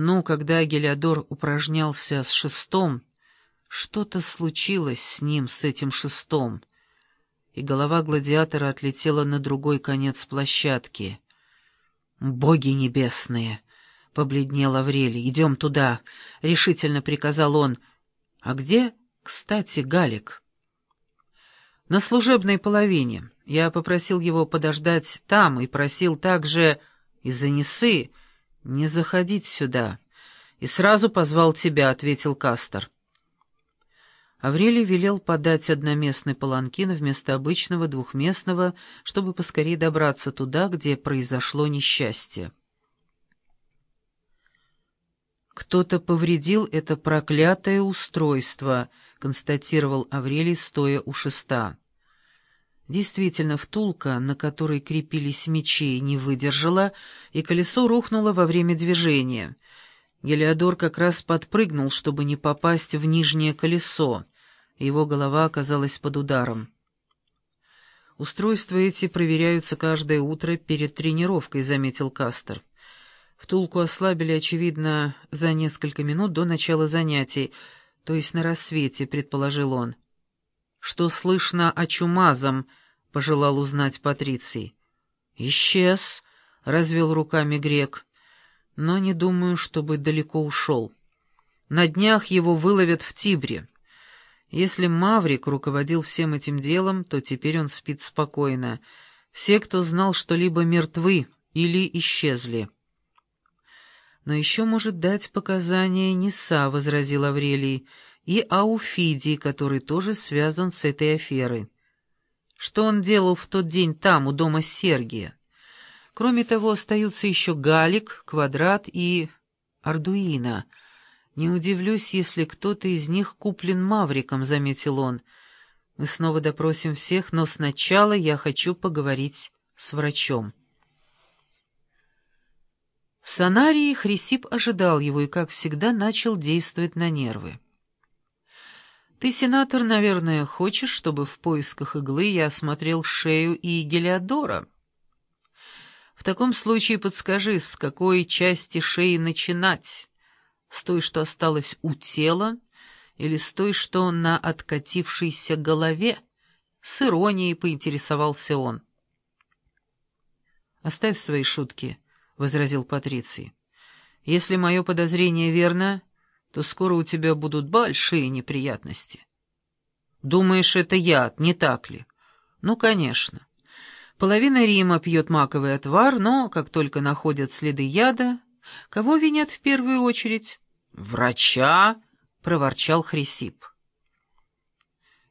Но когда Гелиодор упражнялся с шестом, что-то случилось с ним, с этим шестом, и голова гладиатора отлетела на другой конец площадки. «Боги небесные!» — побледнел Аврелий. «Идем туда!» — решительно приказал он. «А где, кстати, Галик?» «На служебной половине. Я попросил его подождать там и просил также из-за Несы не заходить сюда. И сразу позвал тебя», — ответил Кастер. Аврелий велел подать одноместный паланкин вместо обычного двухместного, чтобы поскорее добраться туда, где произошло несчастье. «Кто-то повредил это проклятое устройство», — констатировал Аврелий, стоя у шеста. Действительно, втулка, на которой крепились мечи, не выдержала, и колесо рухнуло во время движения — Гелиодор как раз подпрыгнул, чтобы не попасть в нижнее колесо. Его голова оказалась под ударом. «Устройства эти проверяются каждое утро перед тренировкой», — заметил Кастер. Втулку ослабили, очевидно, за несколько минут до начала занятий, то есть на рассвете, предположил он. «Что слышно о чумазом?» — пожелал узнать Патриций. «Исчез», — развел руками грек но не думаю, чтобы далеко ушел. На днях его выловят в Тибре. Если Маврик руководил всем этим делом, то теперь он спит спокойно. Все, кто знал что-либо, мертвы или исчезли. «Но еще может дать показания Неса», — возразил Аврелий, — «и Ауфидий, который тоже связан с этой аферой. Что он делал в тот день там, у дома Сергия?» Кроме того, остаются еще Галик, Квадрат и Ардуина. Не удивлюсь, если кто-то из них куплен Мавриком, — заметил он. Мы снова допросим всех, но сначала я хочу поговорить с врачом. В Санарии Хрисип ожидал его и, как всегда, начал действовать на нервы. «Ты, сенатор, наверное, хочешь, чтобы в поисках иглы я осмотрел шею и Гелиодора?» В таком случае подскажи, с какой части шеи начинать? С той, что осталось у тела, или с той, что на откатившейся голове? С иронией поинтересовался он. «Оставь свои шутки», — возразил Патриций. «Если мое подозрение верно, то скоро у тебя будут большие неприятности». «Думаешь, это яд, не так ли?» «Ну, конечно. Половина Рима пьет маковый отвар, но, как только находят следы яда, кого винят в первую очередь? «Врача!» — проворчал Хрисип.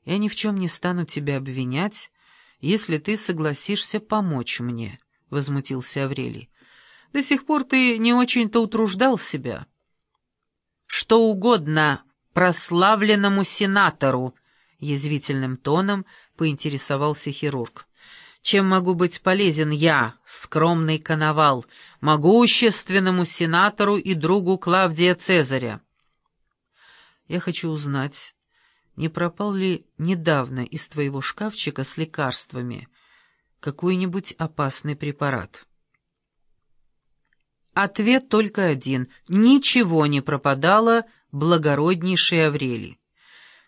«Я ни в чем не стану тебя обвинять, если ты согласишься помочь мне», — возмутился Аврелий. «До сих пор ты не очень-то утруждал себя». «Что угодно прославленному сенатору», — язвительным тоном поинтересовался хирург. Чем могу быть полезен я, скромный коновал, могущественному сенатору и другу Клавдия Цезаря? Я хочу узнать, не пропал ли недавно из твоего шкафчика с лекарствами какой-нибудь опасный препарат? Ответ только один. Ничего не пропадало, благороднейший Аврелий.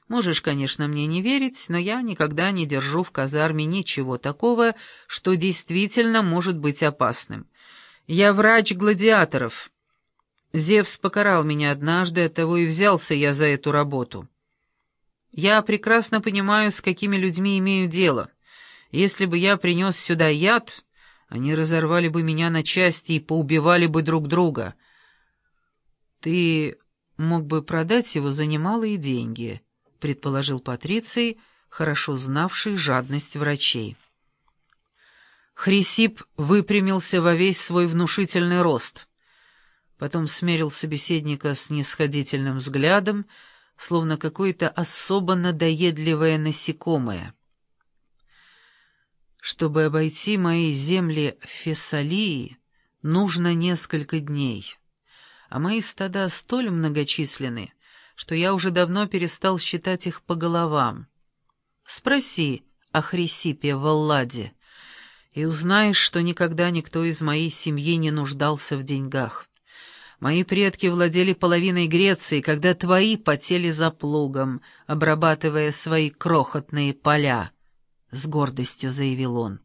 Можешь, конечно, мне не верить, но я никогда не держу в казарме ничего такого, что действительно может быть опасным. Я врач гладиаторов. Зевс покарал меня однажды, оттого и взялся я за эту работу. Я прекрасно понимаю, с какими людьми имею дело. Если бы я принес сюда яд, они разорвали бы меня на части и поубивали бы друг друга. Ты мог бы продать его за немалые деньги» предположил Патриций, хорошо знавший жадность врачей. Хрисип выпрямился во весь свой внушительный рост. Потом смерил собеседника с нисходительным взглядом, словно какое-то особо надоедливое насекомое. Чтобы обойти мои земли в Фессалии, нужно несколько дней, а мои стада столь многочисленны, что я уже давно перестал считать их по головам. Спроси о Хрисипе в Алладе, и узнаешь, что никогда никто из моей семьи не нуждался в деньгах. Мои предки владели половиной Греции, когда твои потели за плугом, обрабатывая свои крохотные поля», — с гордостью заявил он.